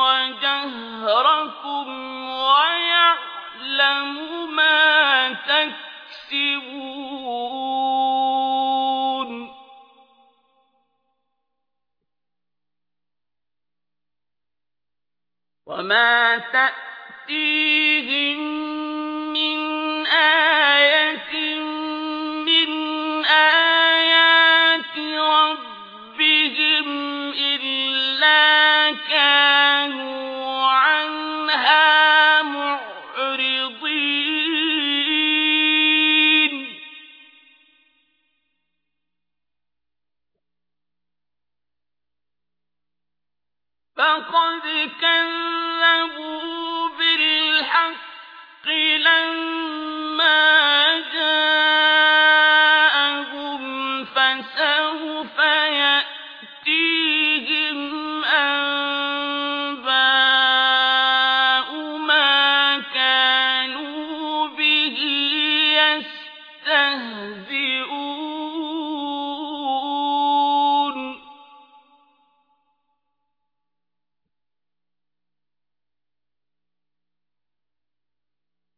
وجهركم ويعلم ما تكسبون وما تأتيهم من آية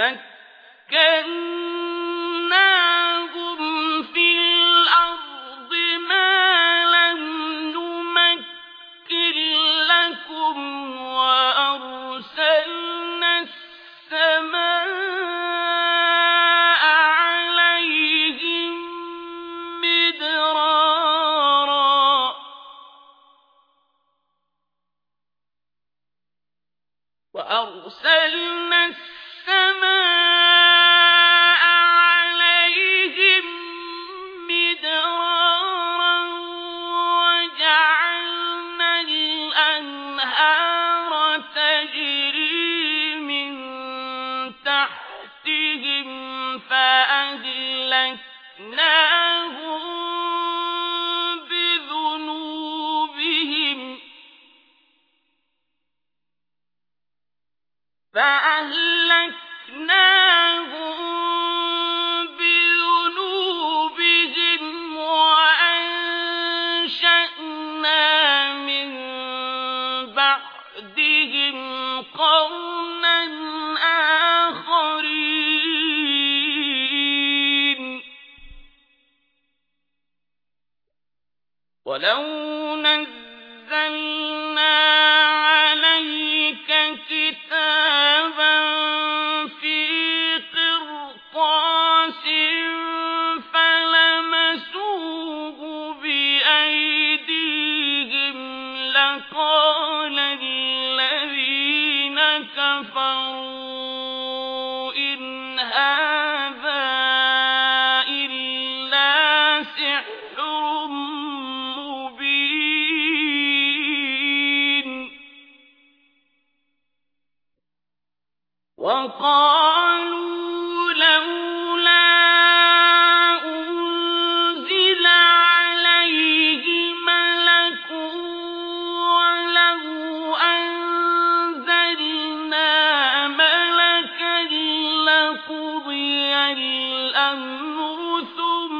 مكناهم فأهلكناهم ولو نزلنا عليك كتابا في قرطاس فلمسوه بأيديهم لقال الذين كفروا وقالوا لولا أنزل ولو أنزلنا ملكا لقضي الأمر ثم